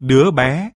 Đứa bé.